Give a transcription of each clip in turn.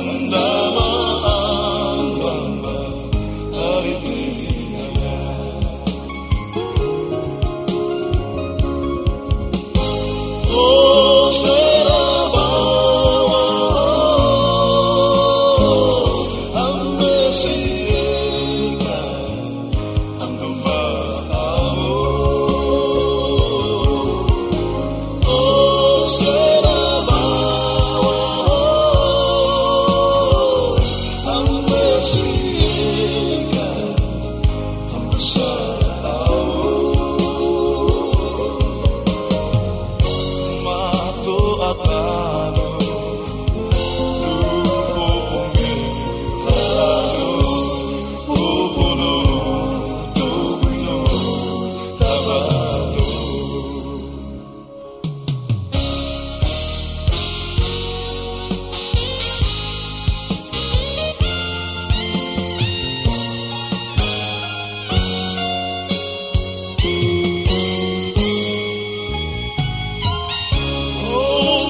and I.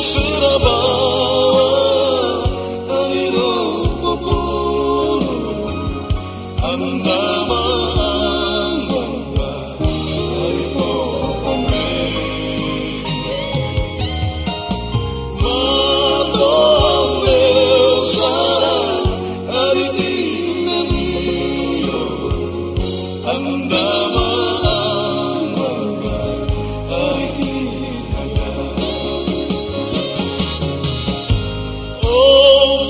死了吧。